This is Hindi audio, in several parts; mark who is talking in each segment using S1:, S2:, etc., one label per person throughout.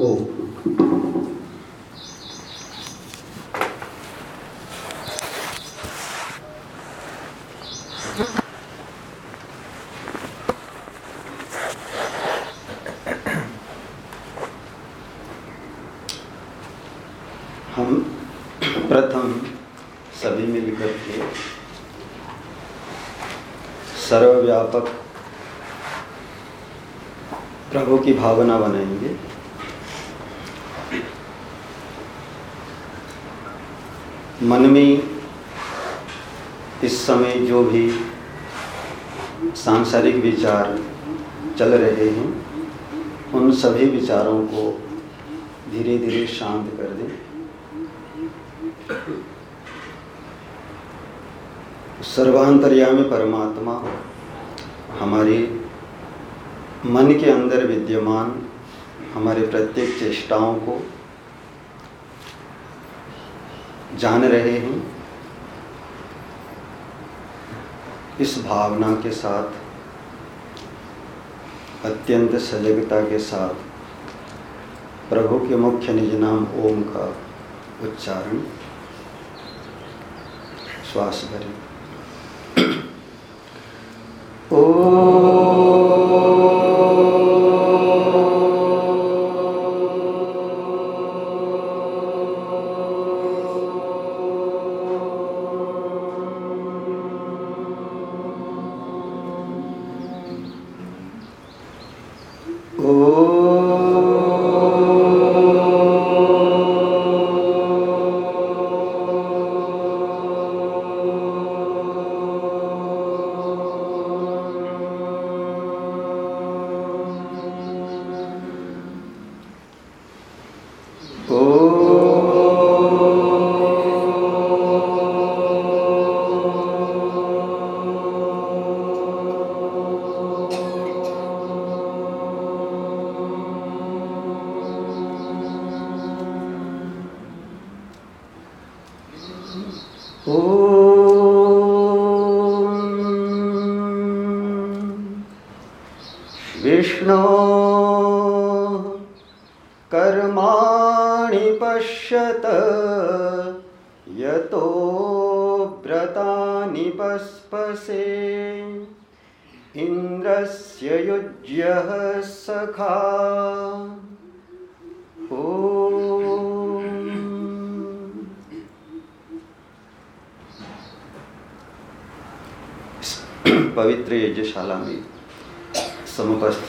S1: ओ हम प्रथम सभी मिलकर के सर्वव्यापक प्रभु की भावना बनाएँगे। मन में इस समय जो भी सांसारिक विचार चल रहे हैं, उन सभी विचारों को धीरे धीरे शांत कर दें। सर्वांतर्यामी परमात्मा हमारे मन के अंदर विद्यमान हमारे प्रत्येक चेष्टाओं को जान रहे हैं। इस भावना के साथ, अत्यंत सजगता के साथ, प्रभु के मुख्य निज नाम ओम का उच्चारण, श्वास भरें विष्णु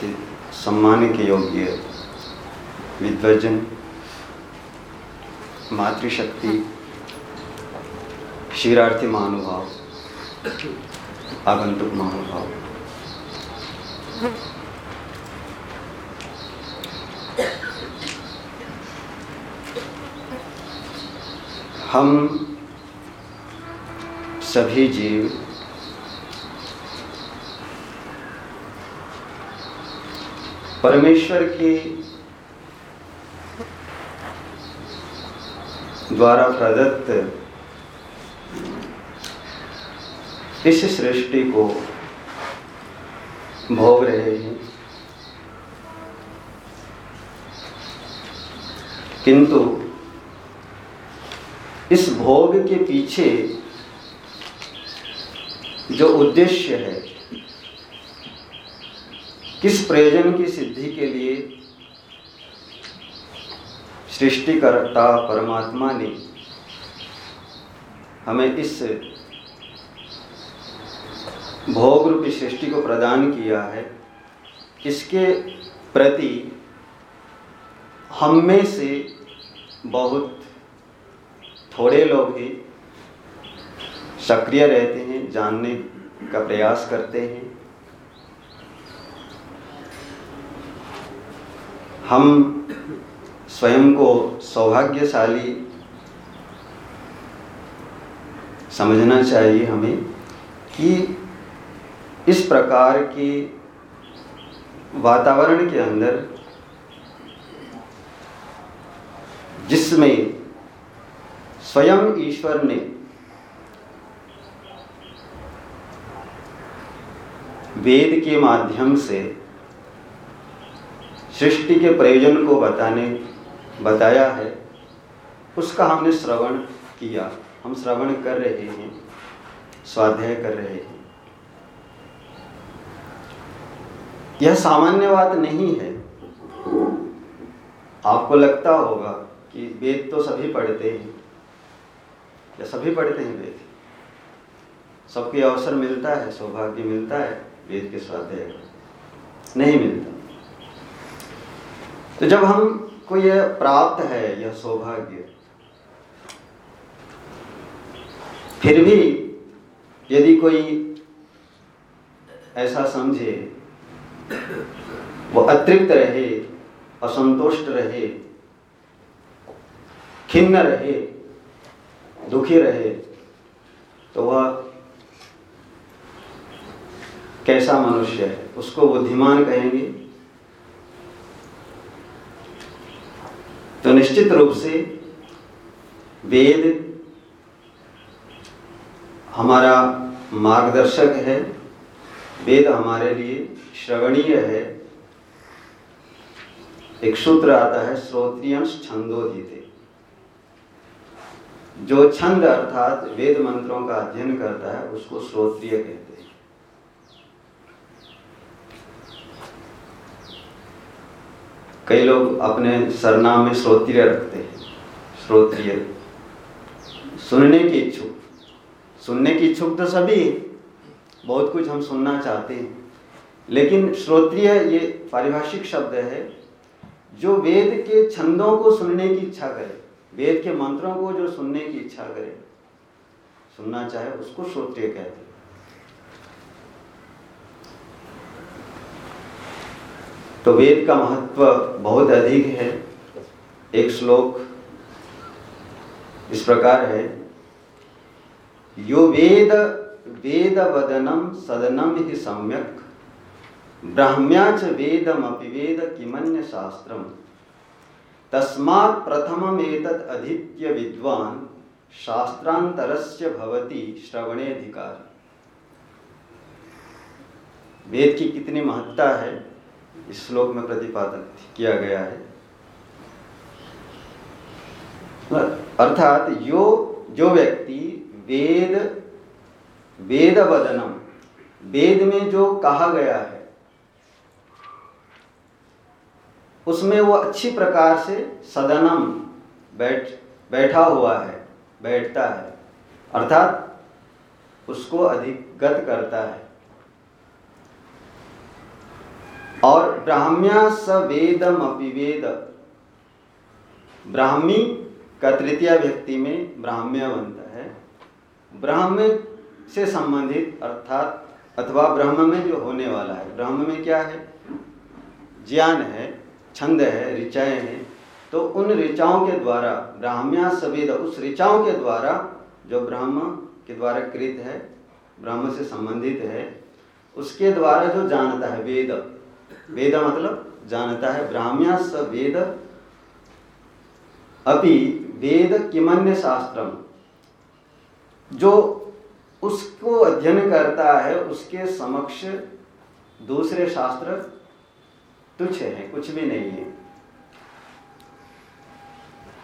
S1: समुपस्थित सम्मान के योग्य विद्वजन मातृशक्ति क्षीरार्थी महानुभाव आगंतुक महानुभाव। हम सभी जीव परमेश्वर के द्वारा प्रदत्त इस सृष्टि को भोग रहे हैं। किंतु इस भोग के पीछे जो उद्देश्य है किस प्रयोजन की सिद्धि के लिए सृष्टिकर्ता परमात्मा ने हमें इस भोग रूपी सृष्टि को प्रदान किया है, इसके प्रति हम में से बहुत थोड़े लोग ही सक्रिय रहते हैं, जानने का प्रयास करते हैं। हम स्वयं को सौभाग्यशाली समझना चाहिए हमें कि इस प्रकार के वातावरण के अंदर जिसमें स्वयं ईश्वर ने वेद के माध्यम से सृष्टि के प्रयोजन को बताने, बताया है। उसका हमने श्रवण किया। हम श्रवण कर रहे हैं, स्वाध्याय कर रहे हैं। यह सामान्य बात नहीं है। आपको लगता होगा कि वेद तो सभी पढ़ते हैं। या सभी पढ़ते हैं वेद। सबके अवसर मिलता है, सौभाग्य मिलता है वेद के स्वाध्याय नहीं मिलता। तो जब हमको यह प्राप्त है, यह सौभाग्य, फिर भी यदि कोई ऐसा समझे, वो अतृप्त रहे, असंतुष्ट रहे, खिन्न रहे, दुखी रहे तो वह कैसा मनुष्य है? उसको बुद्धिमान कहेंगे। तो निश्चित रूप से वेद हमारा मार्गदर्शक है, वेद हमारे लिए श्रवणीय है। एक सूत्र आता है, श्रोत्रियंश छंदोधित जो छंद अर्थात वेद मंत्रों का अध्ययन करता है, उसको श्रोत्रिय कहते हैं। कई लोग अपने सरनाम में श्रोत्रिय रखते हैं। श्रोत्रिय। सुनने की इच्छुक। सुनने की इच्छुक तो सभी बहुत कुछ हम सुनना चाहते हैं। लेकिन श्रोत्रिय ये पारिभाषिक शब्द है जो वेद के छंदों को सुनने की इच्छा करे। वेद के मंत्रों को जो सुनने की इच्छा करे। सुनना चाहे उसको श्रोत्रिय कहते हैं। तो वेद का महत्व बहुत अधिक है। एक श्लोक इस प्रकार है। यो वेद वेद वदनम सदनम ही सम्यक। ब्राह्म्याच वेदमपि वेद किमन्य शास्त्रम तस्मात् प्रथममेतत् अधीत्य विद्वान शास्त्रांतरस्य भवति श्रवणेधिकार वेद की कितनी महत्ता है? इस श्लोक में प्रतिपादन किया गया है। अर्थात यो, जो व्यक्ति वेद वेद वदनम वेद में जो कहा गया है, उसमें वो अच्छी प्रकार से सदनम बैठ, बैठा हुआ है, बैठता है। अर्थात उसको अधिगत करता है। और ब्राह्म्या स वेदम अपिवेद। ब्राह्मी का तृतीय व्यक्ति में ब्राह्म्य बनता है। ब्राह्म से संबंधित अर्थात अथवा ब्रह्म में जो होने वाला है, ब्रह्म में क्या है? ज्ञान है, छंद है, ऋचाएँ हैं। तो उन ऋचाओं के द्वारा, ब्राह्म्या सवेद उस ऋचाओं के द्वारा जो ब्रह्म के द्वारा कृत है, ब्रह्म से संबंधित है, उसके द्वारा जो जानता है वेद वेद मतलब जानता है ब्राह्म्या स वेद अभी वेद किमन्य शास्त्रम। जो उसको अध्ययन करता है, उसके समक्ष दूसरे शास्त्र तुच्छ है, कुछ भी नहीं है।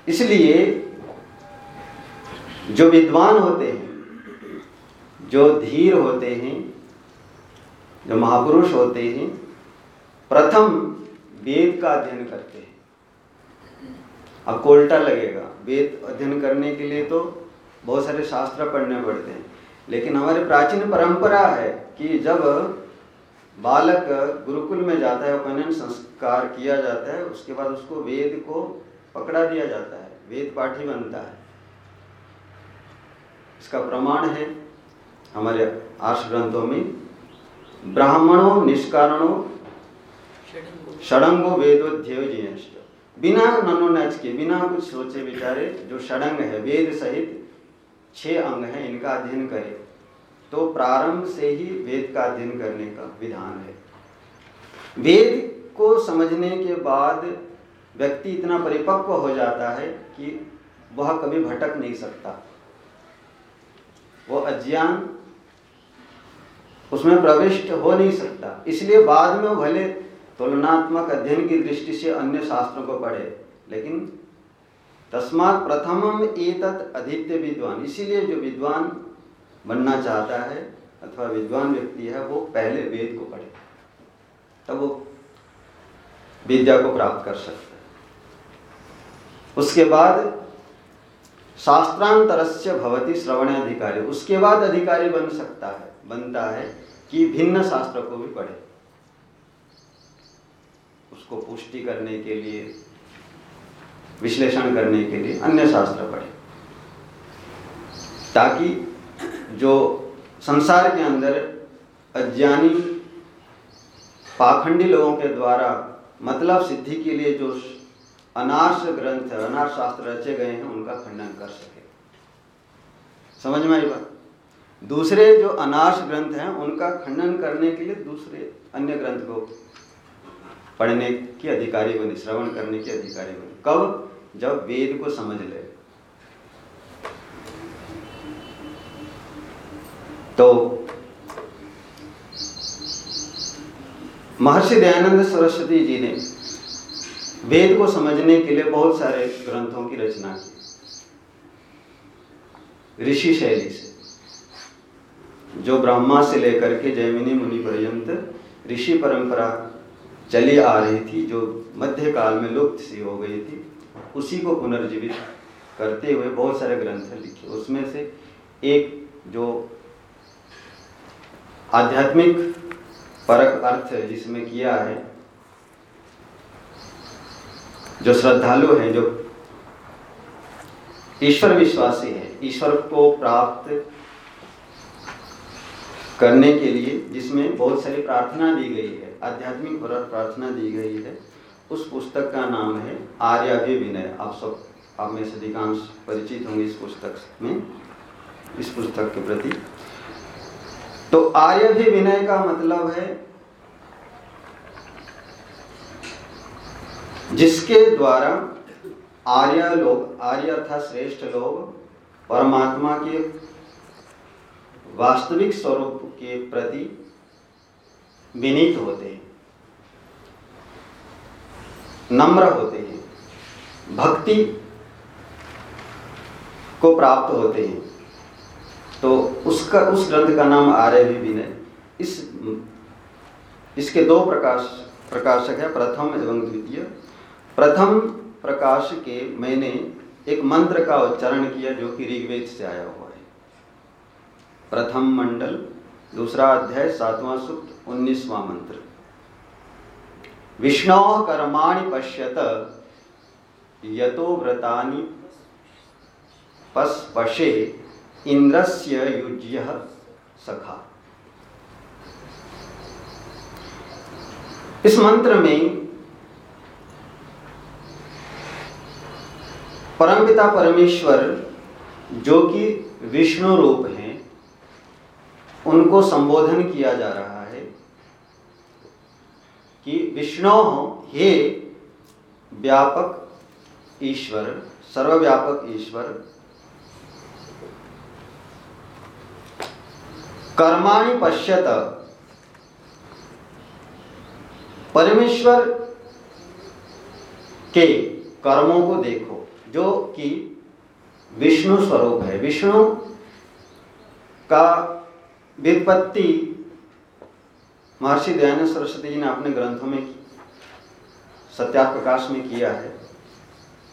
S1: इसलिए जो विद्वान होते हैं, जो धीर होते हैं, जो महापुरुष होते हैं प्रथम वेद का अध्ययन करते हैं। आपको उल्टा लगेगा। वेद अध्ययन करने के लिए तो बहुत सारे शास्त्र पढ़ने पड़ते हैं। लेकिन हमारी प्राचीन परंपरा है कि जब बालक गुरुकुल में जाता है, उपनयन संस्कार किया जाता है, उसके बाद उसको वेद को पकड़ा दिया जाता है। वेद पाठी बनता है। इसका प्रमाण है हमारे आर्ष ग्रंथों में। ब्राह्मणों, निष्कारणों षडंगो वेदोध्यय बिना नच के बिना कुछ सोचे विचारे, जो षडंग है, वेद सहित छह अंग है, इनका अध्ययन करें। तो प्रारंभ से ही वेद का अध्ययन करने का विधान है। वेद को समझने के बाद व्यक्ति इतना परिपक्व हो जाता है कि वह कभी भटक नहीं सकता। वो अज्ञान उसमें प्रविष्ट हो नहीं सकता। इसलिए बाद में भले तुलनात्मक अध्ययन की दृष्टि से अन्य शास्त्रों को पढ़े, लेकिन तस्मात प्रथम एतत् अधित्य विद्वान। इसीलिए जो विद्वान बनना चाहता है अथवा विद्वान व्यक्ति है, वो पहले वेद को पढ़े, तब वो विद्या को प्राप्त कर सकता है। उसके बाद शास्त्रांतरस्य भवती श्रवण अधिकारी उसके बाद अधिकारी बन सकता है, बनता है कि भिन्न शास्त्र को भी पढ़े। उसको पुष्टि करने के लिए, विश्लेषण करने के लिए अन्य शास्त्र पढ़े। ताकि जो संसार के अंदर अज्ञानी, पाखंडी लोगों के द्वारा मतलब सिद्धि के लिए जो अनार्ष ग्रंथ, अनार्ष शास्त्र रचे गए हैं, उनका खंडन कर सके। समझ में आई बात? दूसरे जो अनार्ष ग्रंथ हैं, उनका खंडन करने के लिए दूसरे अन्य ग्रंथ को पढ़ने के अधिकारी बने, श्रवण करने के अधिकारी बने। कब? जब वेद को समझ ले। तो महर्षि दयानंद सरस्वती जी ने वेद को समझने के लिए बहुत सारे ग्रंथों की रचना की। ऋषि शैली से, जो ब्रह्मा से लेकर के जयमिनी मुनि पर्यंत ऋषि परंपरा चली आ रही थी, जो मध्य काल में लुप्त सी हो गई थी, उसी को पुनर्जीवित करते हुए बहुत सारे ग्रंथ लिखे। उसमें से एक जो आध्यात्मिक परक अर्थ जिसमें किया है, जो श्रद्धालु हैं, जो ईश्वर विश्वासी है, ईश्वर को प्राप्त करने के लिए जिसमें बहुत सारी प्रार्थना दी गई है। आध्यात्मिक प्रार्थना दी गई है। उस पुस्तक का नाम है आर्याभ्य विनय आप सब, आप में से अधिकांश परिचित होंगे इस पुस्तक में, इस पुस्तक के प्रति। तो आर्याभ्य विनय का मतलब है, जिसके द्वारा आर्य लोग, आर्य अर्थात श्रेष्ठ लोग परमात्मा के वास्तविक स्वरूप के प्रति विनीत होते हैं, नम्र होते हैं, भक्ति को प्राप्त होते हैं। तो उसका, उस ग्रंथ का नाम आर्य भी विनय इस, इसके दो प्रकाश, प्रकाशक है, प्रथम एवं द्वितीय। प्रथम प्रकाश के मैंने एक मंत्र का उच्चारण किया जो कि ऋग्वेद से आया हुआ है। प्रथम मंडल दूसरा अध्याय, सातवां सूक्त, उन्नीसवां मंत्र। विष्णु कर्माणि पश्यत, यतो व्रतानि पशे इंद्रस्य युज्य सखा। इस मंत्र में परमपिता परमेश्वर, जो कि विष्णु रूप हैं उनको संबोधन किया जा रहा है कि विष्णु हे व्यापक ईश्वर, सर्वव्यापक ईश्वर, कर्माणि पश्यत, परमेश्वर के कर्मों को देखो, जो कि विष्णु स्वरूप है। विष्णु का विपत्ति महर्षि दयानंद सरस्वती जी ने अपने ग्रंथों में सत्या प्रकाश में किया है।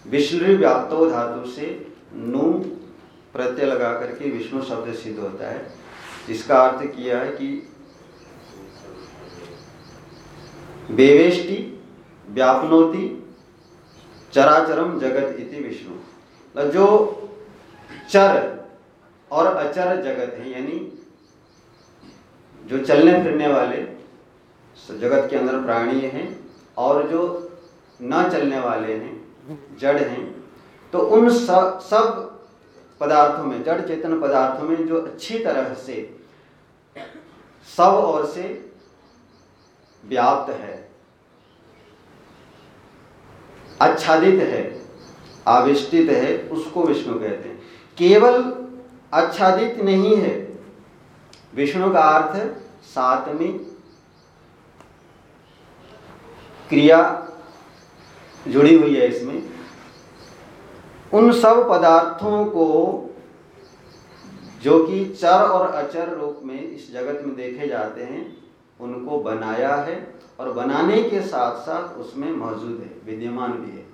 S1: विष्णु व्याप्तो धातु से नु प्रत्यय लगा करके विष्णु शब्द सिद्ध होता है, जिसका अर्थ किया है कि बेवेष्टि व्यापनोति चराचरम जगत इति विष्णु। जो चर और अचर जगत है, यानी जो चलने फिरने वाले जगत के अंदर प्राणी हैं और जो न चलने वाले हैं, जड़ हैं तो उन सब सब पदार्थों में, जड़ चेतन पदार्थों में जो अच्छी तरह से सब और से व्याप्त है, आच्छादित है, आविष्टित है, उसको विष्णु कहते हैं। केवल आच्छादित नहीं है विष्णु का अर्थ सातवीं क्रिया जुड़ी हुई है इसमें। उन सब पदार्थों को जो कि चर और अचर रूप में इस जगत में देखे जाते हैं, उनको बनाया है और बनाने के साथ साथ उसमें मौजूद है, विद्यमान भी है।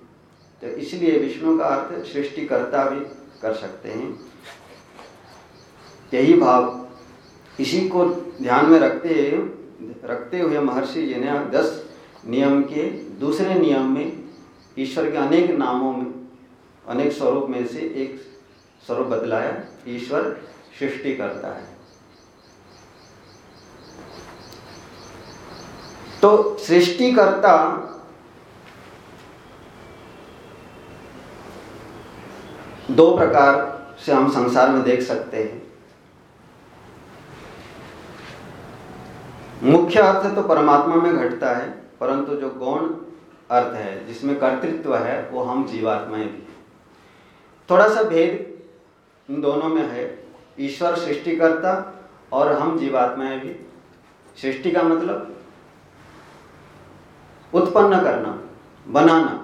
S1: तो इसलिए विष्णु का अर्थ सृष्टिकर्ता भी कर सकते हैं। यही भाव इसी को ध्यान में रखते रखते हुए महर्षि जी ने दस नियम के दूसरे नियम में ईश्वर के अनेक नामों में, अनेक स्वरूप में से एक स्वरूप बदलाया ईश्वर सृष्टि करता है। तो सृष्टिकर्ता दो प्रकार से हम संसार में देख सकते हैं। मुख्य अर्थ तो परमात्मा में घटता है, परंतु जो गौण अर्थ है, जिसमें कर्तृत्व है, वो हम जीवात्माएँ भी थोड़ा सा भेद इन दोनों में है, ईश्वर सृष्टिकर्ता और हम जीवात्माएँ भी। सृष्टि का मतलब उत्पन्न करना, बनाना।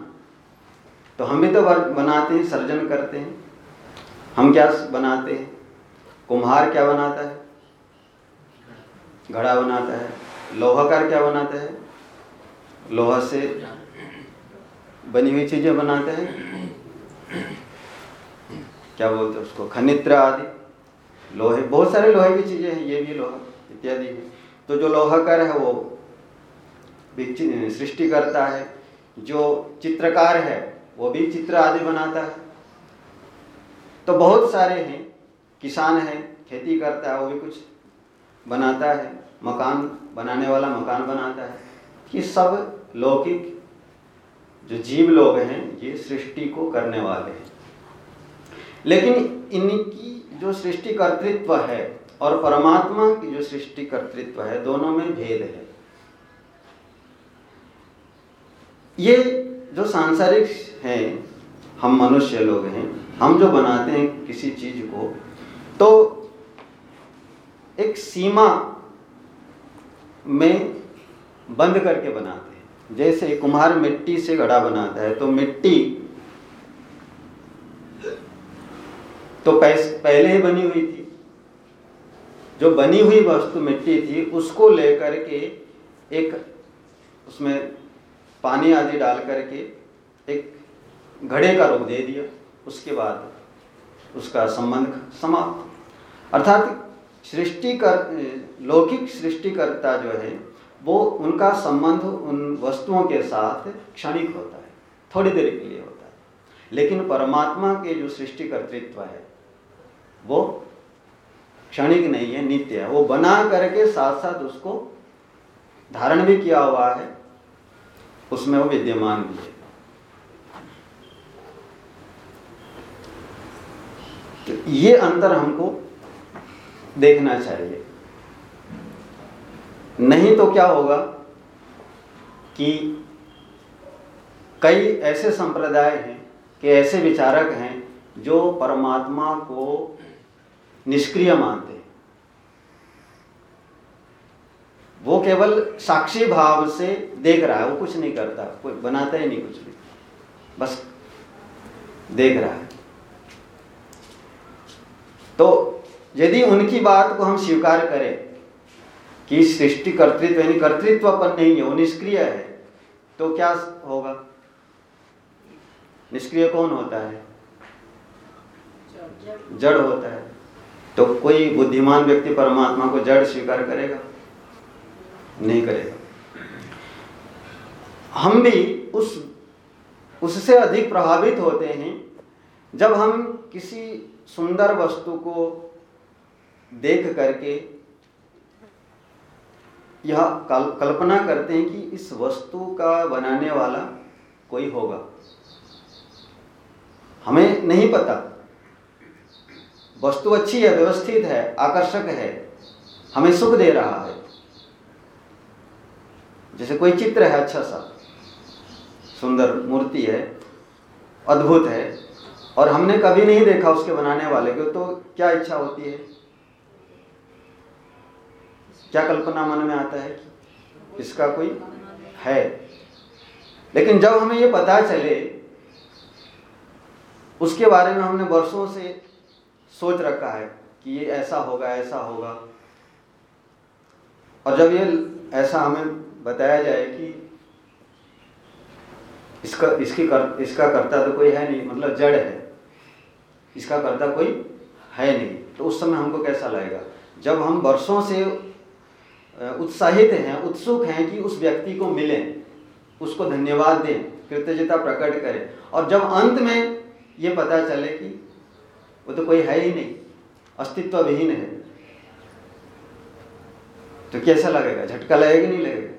S1: तो हम भी तो बनाते हैं, सर्जन करते हैं। हम क्या बनाते हैं? कुम्हार क्या बनाता है? घड़ा बनाता है। लोहाकार क्या बनाता है? लोहा से बनी हुई चीज़ें बनाते हैं। क्या बोलते हैं उसको? खनित्र आदि। लोहे, बहुत सारे लोहे की चीज़ें हैं, ये भी लोहा, इत्यादि है। तो जो लोहाकार है, वो सृष्टि करता है। जो चित्रकार है, वो भी चित्र आदि बनाता है। तो बहुत सारे हैं, किसान है, खेती करता है, वो भी कुछ बनाता है, मकान, बनाने वाला मकान बनाता है। ये सब लौकिक जो जीव लोग हैं, ये सृष्टि को करने वाले हैं। लेकिन इनकी जो सृष्टि कर्तृत्व है और परमात्मा की जो सृष्टि कर्तृत्व है, दोनों में भेद है। ये जो सांसारिक हैं, हम मनुष्य लोग हैं, हम जो बनाते हैं किसी चीज़ को तो एक सीमा में बंद करके बनाते हैं। जैसे कुम्हार मिट्टी से घड़ा बनाता है तो मिट्टी तो पहले ही बनी हुई थी। जो बनी हुई वस्तु मिट्टी थी, उसको लेकर के एक उसमें पानी आदि डाल करके एक घड़े का रूप दे दिया। उसके बाद उसका संबंध समाप्त। अर्थात सृष्टि कर, लौकिक सृष्टिकर्ता जो है, वो उनका संबंध उन वस्तुओं के साथ क्षणिक होता है, थोड़ी देर के लिए होता है। लेकिन परमात्मा के जो सृष्टि कर्तृत्व है, वो क्षणिक नहीं है, नित्य है। वो बना करके साथ साथ उसको धारण भी किया हुआ है, उसमें वो विद्यमान भी है। तो ये अंतर हमको देखना चाहिए। नहीं तो क्या होगा कि कई ऐसे संप्रदाय हैं कि ऐसे विचारक हैं जो परमात्मा को निष्क्रिय मानते हैं। वो केवल साक्षी भाव से देख रहा है, वो कुछ नहीं करता, कोई बनाता ही नहीं कुछ भी, बस देख रहा है। तो यदि उनकी बात को हम स्वीकार करें कि सृष्टि कर्तृत्व यानी कर्तृत्व पर नहीं है, वो निष्क्रिय है तो क्या होगा? निष्क्रिय कौन होता है? जड़ होता है। तो कोई बुद्धिमान व्यक्ति परमात्मा को जड़ स्वीकार करेगा? नहीं करेगा। हम भी उस, उससे अधिक प्रभावित होते हैं जब हम किसी सुंदर वस्तु को देख करके यह कल, कल्पना करते हैं कि इस वस्तु का बनाने वाला कोई होगा। हमें नहीं पता। वस्तु अच्छी है व्यवस्थित है आकर्षक है हमें सुख दे रहा है। जैसे कोई चित्र है अच्छा सा सुंदर मूर्ति है अद्भुत है और हमने कभी नहीं देखा उसके बनाने वाले को तो क्या इच्छा होती है? क्या कल्पना मन में आता है इसका कोई है? लेकिन जब हमें ये पता चले उसके बारे में हमने वर्षों से सोच रखा है कि ये ऐसा होगा ऐसा होगा। और जब ये ऐसा हमें बताया जाए कि इसका इसकी कर, इसका करता तो कोई है नहीं मतलब जड़ है इसका करता कोई है नहीं तो उस समय हमको कैसा लगेगा? जब हम वर्षों से उत्साहित हैं, उत्सुक हैं कि उस व्यक्ति को मिलें, उसको धन्यवाद दें, कृतज्ञता प्रकट करें। और जब अंत में ये पता चले कि वो तो कोई है ही नहीं, अस्तित्व विहीन है तो कैसा लगेगा? झटका लगेगा नहीं लगेगा?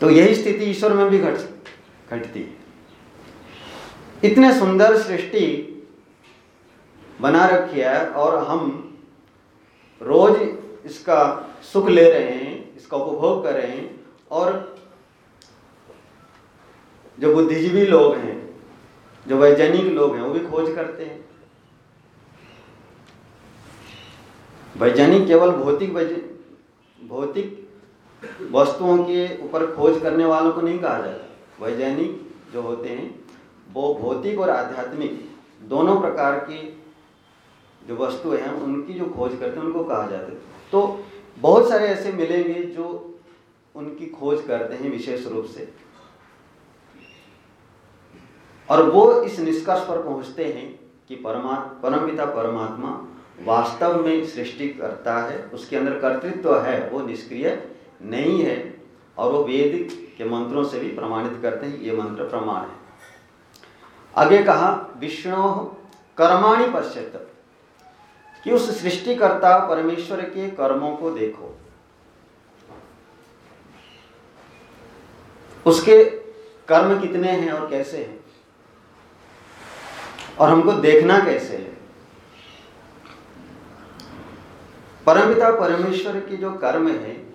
S1: तो यही स्थिति ईश्वर में भी घट, घटती है। इतने सुंदर सृष्टि बना रखी है और हम रोज इसका सुख ले रहे हैं, इसका उपभोग कर रहे हैं, और जो बुद्धिजीवी लोग हैं, जो वैज्ञानिक लोग हैं, वो भी खोज करते हैं। वैज्ञानिक केवल भौतिक भौतिक वस्तुओं के ऊपर खोज करने वालों को नहीं कहा जाता। वैज्ञानिक जो होते हैं, वो भौतिक और आध्यात्मिक दोनों प्रकार की जो वस्तु हैं, उनकी जो खोज करते हैं, उनको कहा जाता है। तो बहुत सारे ऐसे मिलेंगे जो उनकी खोज करते हैं विशेष रूप से। और वो इस निष्कर्ष पर पहुँचते हैं कि परमा परम पिता परमात्मा वास्तव में सृष्टि करता है, उसके अंदर कर्तृत्व है, वो निष्क्रिय नहीं है, और वो वेद के मंत्रों से भी प्रमाणित करते हैं, ये मंत्र प्रमाण है। आगे कहा, विष्णु कर्माणि पश्चित कि उस सृष्टिकर्ता परमेश्वर के कर्मों को देखो। उसके कर्म कितने हैं और कैसे हैं? और हमको देखना कैसे है? परमपिता परमेश्वर की जो कर्म है,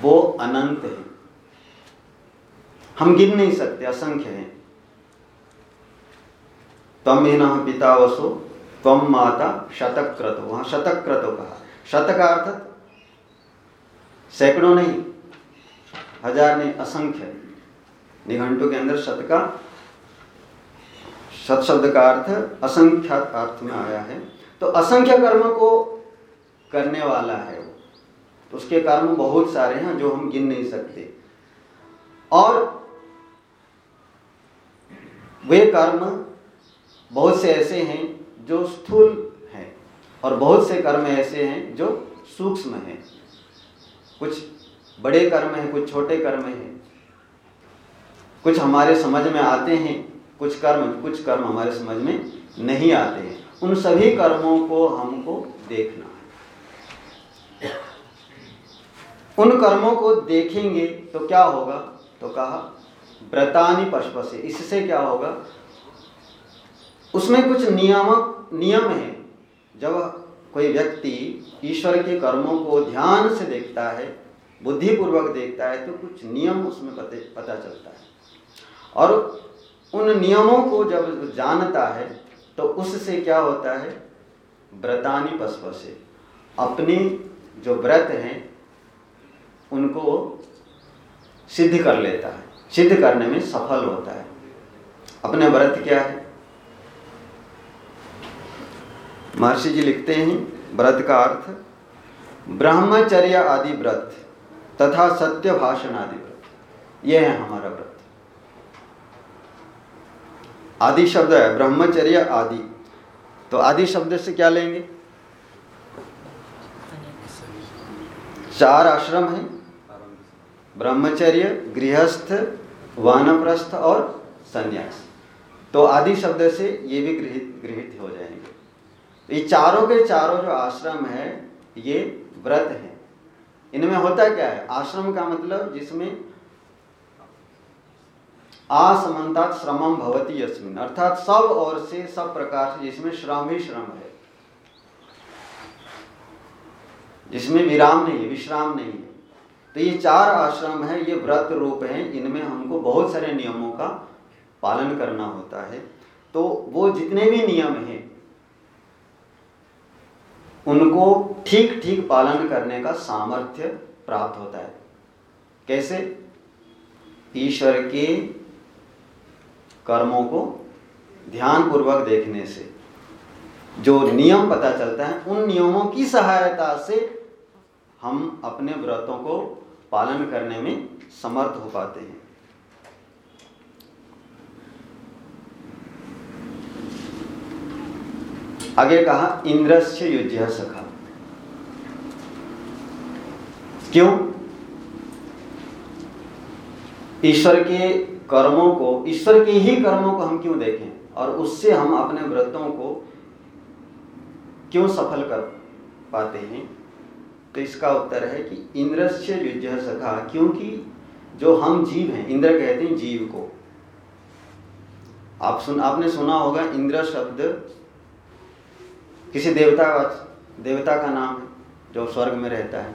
S1: वो अनंत है। हम गिन नहीं सकते, असंख्य हैं। तम न पिता वसो तम माता शतक्रत। वहाँ शतक्रत कहा। शत का अर्थ? सैकड़ों नहीं, हज़ार नहीं, असंख्य। निघंटों के अंदर शत का सत शब्द का अर्थ असंख्य अर्थ में आया है। तो असंख्य कर्म को करने वाला है वो। तो उसके कर्म बहुत सारे हैं जो हम गिन नहीं सकते। और वे कर्म बहुत से ऐसे हैं जो स्थूल हैं और बहुत से कर्म ऐसे हैं जो सूक्ष्म हैं। कुछ बड़े कर्म हैं, कुछ छोटे कर्म हैं। कुछ हमारे समझ में आते हैं, कुछ कर्म कुछ कर्म हमारे समझ में नहीं आते हैं। उन सभी कर्मों को हमको देखना है। उन कर्मों को देखेंगे तो क्या होगा? तो कहा, व्रतानी पशप से इससे क्या होगा? उसमें कुछ नियामक नियम है। जब कोई व्यक्ति ईश्वर के कर्मों को ध्यान से देखता है बुद्धिपूर्वक देखता है तो कुछ नियम उसमें पते, चलता है। और उन नियमों को जब जानता है तो उससे क्या होता है? व्रतानी पशु से अपनी जो व्रत हैं उनको सिद्ध कर लेता है। सिद्ध करने में सफल होता है। अपने व्रत क्या है? महर्षि जी लिखते हैं, व्रत का अर्थ, ब्रह्मचर्य आदि व्रत तथा सत्य भाषण आदि व्रत। यह है हमारा व्रत। आदि शब्द है, ब्रह्मचर्य आदि। तो आदि शब्द से क्या लेंगे? चार आश्रम है, ब्रह्मचर्य, गृहस्थ, वानप्रस्थ और संन्यास। तो आदि शब्द से ये भी गृहित गृहित हो जाएँगे। ये चारों के चारों जो आश्रम है, ये व्रत है। इनमें होता क्या है? आश्रम का मतलब जिसमें असमता श्रमम भवती यस्मिन। अर्थात सब और से, सब प्रकार से जिसमें श्रम ही श्रम है। जिसमें विराम नहीं है, विश्राम नहीं है। तो ये चार आश्रम है, ये व्रत रूप हैं। इनमें हमको बहुत सारे नियमों का पालन करना होता है। तो वो जितने भी नियम हैं उनको ठीक ठीक पालन करने का सामर्थ्य प्राप्त होता है। कैसे? ईश्वर के कर्मों को ध्यान पूर्वक देखने से। जो नियम पता चलता है, उन नियमों की सहायता से हम अपने व्रतों को पालन करने में समर्थ हो पाते हैं। आगे कहा, इंद्रस्य युज्य सखा। क्यों? ईश्वर के कर्मों को, ईश्वर के ही कर्मों को हम क्यों देखें? और उससे हम अपने व्रतों को क्यों सफल कर पाते हैं? तो इसका उत्तर है कि इंद्रस्य युद्ध सखा, क्योंकि जो हम जीव हैं, इंद्र कहते हैं जीव को। आप सुन, आपने सुना होगा, इंद्र शब्द किसी देवता देवता का नाम है जो स्वर्ग में रहता है।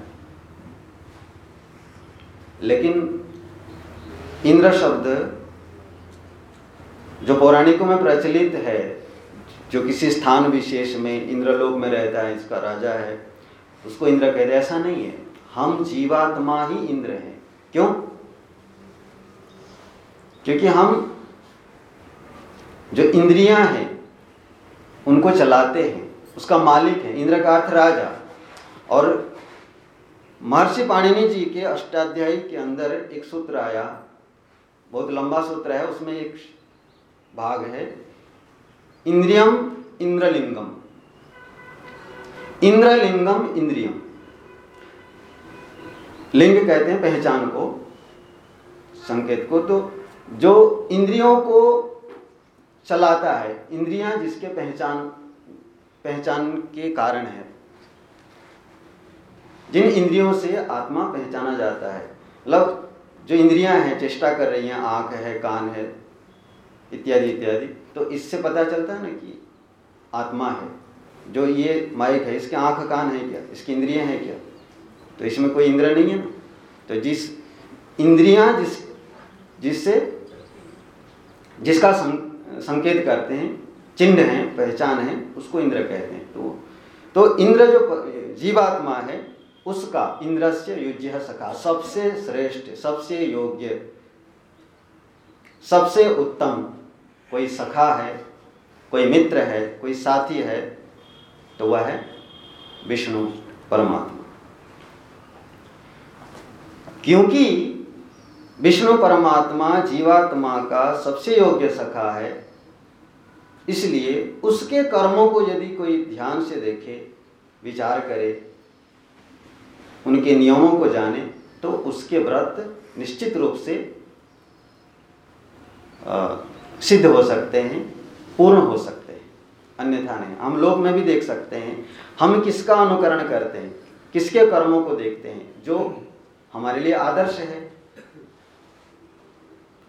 S1: लेकिन इंद्र शब्द जो पौराणिकों में प्रचलित है, जो किसी स्थान विशेष में इंद्रलोक में रहता है, इसका राजा है, उसको इंद्र कहते ऐसा नहीं है। हम जीवात्मा ही इंद्र हैं। क्यों? क्योंकि हम जो इंद्रियाँ हैं, उनको चलाते हैं। उसका मालिक है इंद्र का अर्थ राजा। और महर्षि पाणिनि जी के अष्टाध्यायी के अंदर एक सूत्र आया। बहुत लंबा सूत्र है, उसमें एक भाग है। इंद्रियम, इंद्रलिंगम। इंद्रलिंगम, इंद्रियम। लिंग कहते हैं पहचान को, संकेत को। तो जो इंद्रियों को चलाता है, इंद्रियाँ जिसके पहचान पहचान के कारण है। जिन इंद्रियों से आत्मा पहचाना जाता है मतलब जो इंद्रियाँ हैं, चेष्टा कर रही हैं, आँख है, कान है, इत्यादि इत्यादि तो इससे पता चलता है ना कि आत्मा है। जो ये माइक है, इसके आँख, कान है क्या? इसकी इंद्रियाँ हैं क्या? तो इसमें कोई इंद्र नहीं है ना। तो जिस इंद्रियाँ जिस, जिससे, जिसका संकेत करते हैं चिन्ह है, पहचान है, उसको इंद्र कहते हैं। तो तो इंद्र जो जीवात्मा है, उसका इंद्र से युज्य सखा। सबसे श्रेष्ठ, सबसे योग्य, सबसे उत्तम कोई सखा है, कोई मित्र है, कोई साथी है तो वह है विष्णु परमात्मा। क्योंकि विष्णु परमात्मा जीवात्मा का सबसे योग्य सखा है इसलिए उसके कर्मों को यदि कोई ध्यान से देखे, विचार करे, उनके नियमों को जाने तो उसके व्रत निश्चित रूप से सिद्ध हो सकते हैं, पूर्ण हो सकते हैं। अन्यथा नहीं। हम लोग में भी देख सकते हैं, हम किसका अनुकरण करते हैं, किसके कर्मों को देखते हैं, जो हमारे लिए आदर्श है।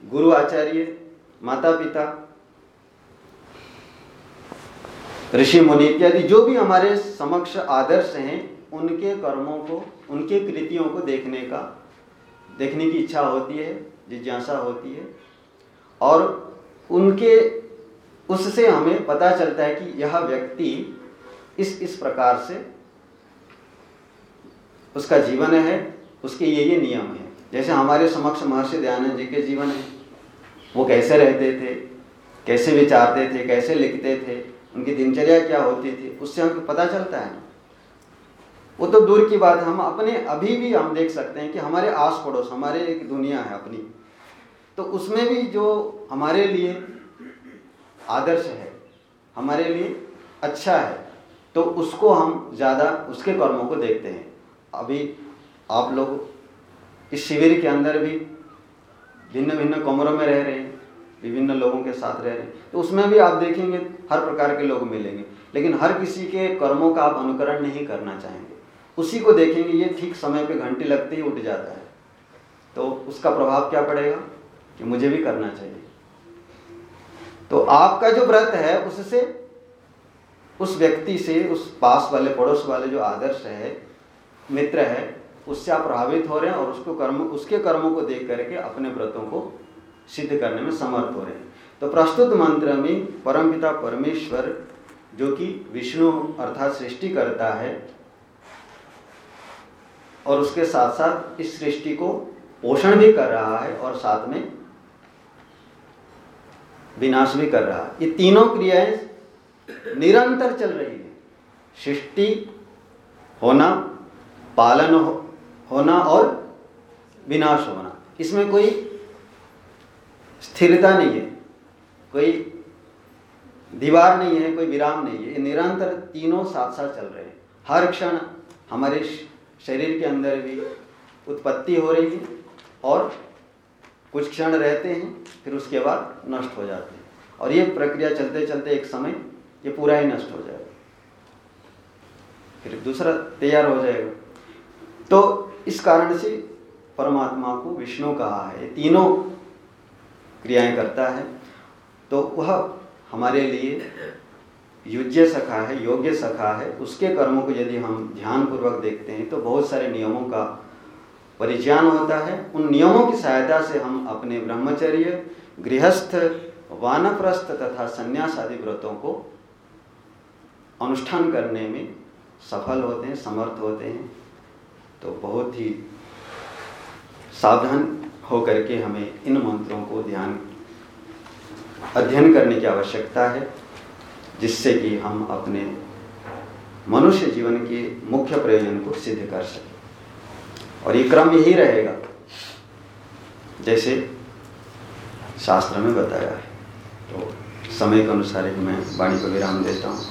S1: गुरु आचार्य माता पिता ऋषि मुनि इत्यादि जो भी हमारे समक्ष आदर्श हैं, उनके कर्मों को, उनके कृतियों को देखने का, देखने की इच्छा होती है, जिज्ञासा होती है। और उनके, उससे हमें पता चलता है कि यह व्यक्ति इस इस प्रकार से उसका जीवन है, उसके ये ये नियम है। जैसे हमारे समक्ष महर्षि दयानंद जी के जीवन है। वो कैसे रहते थे, कैसे विचारते थे, कैसे लिखते थे उनकी दिनचर्या क्या होती थी, उससे हमको पता चलता है। वो तो दूर की बात हम अपने अभी भी हम देख सकते हैं कि हमारे आस पड़ोस हमारे एक दुनिया है अपनी। तो उसमें भी जो हमारे लिए आदर्श है, हमारे लिए अच्छा है तो उसको हम ज़्यादा उसके कर्मों को देखते हैं। अभी आप लोग इस शिविर के अंदर भी भिन्न भिन्न कमरों में रह रहे हैं, विभिन्न लोगों के साथ रह रहे हैं तो उसमें भी आप देखेंगे हर प्रकार के लोग मिलेंगे। लेकिन हर किसी के कर्मों का आप अनुकरण नहीं करना चाहेंगे। उसी को देखेंगे, ये ठीक समय पे घंटी लगते ही उठ जाता है। तो उसका प्रभाव क्या पड़ेगा? कि मुझे भी करना चाहिए। तो आपका जो व्रत है, उससे उस व्यक्ति से, उस पास वाले, पड़ोस वाले जो आदर्श है, मित्र है, उससे आप प्रभावित हो रहे हैं और उसको कर्म, उसके कर्मों को देख करके अपने व्रतों को सिद्ध करने में समर्थ हो रहे हैं। तो प्रस्तुत मंत्र में परमपिता परमेश्वर जो कि विष्णु अर्थात सृष्टि करता है और उसके साथ साथ इस सृष्टि को पोषण भी कर रहा है और साथ में विनाश भी कर रहा है। ये तीनों क्रियाएँ निरंतर चल रही है। सृष्टि होना पालन हो, होना और विनाश होना। इसमें कोई स्थिरता नहीं है। कोई दीवार नहीं है, कोई विराम नहीं है। ये निरंतर तीनों साथ साथ चल रहे हैं। हर क्षण हमारे शरीर के अंदर भी उत्पत्ति हो रही है और कुछ क्षण रहते हैं, फिर उसके बाद नष्ट हो जाते हैं। और ये प्रक्रिया चलते चलते एक समय ये पूरा ही नष्ट हो जाएगा। फिर दूसरा तैयार हो जाएगा। तो इस कारण से परमात्मा को विष्णु कहा है। तीनों क्रियाएँ करता है। तो वह हमारे लिए युज्य सखा है, योग्य सखा है। उसके कर्मों को यदि हम ध्यानपूर्वक देखते हैं तो बहुत सारे नियमों का परिज्ञान होता है। उन नियमों की सहायता से हम अपने ब्रह्मचर्य, गृहस्थ, वानप्रस्थ तथा संन्यास आदि व्रतों को अनुष्ठान करने में सफल होते हैं, समर्थ होते हैं। तो बहुत ही सावधान होकर के हमें इन मंत्रों को ध्यान अध्ययन करने की आवश्यकता है, जिससे कि हम अपने मनुष्य जीवन के मुख्य प्रयोजन को सिद्ध कर सकें। और ये क्रम यही रहेगा, जैसे शास्त्र में बताया है। तो समय के अनुसार ही मैं वाणी को विराम देता हूँ।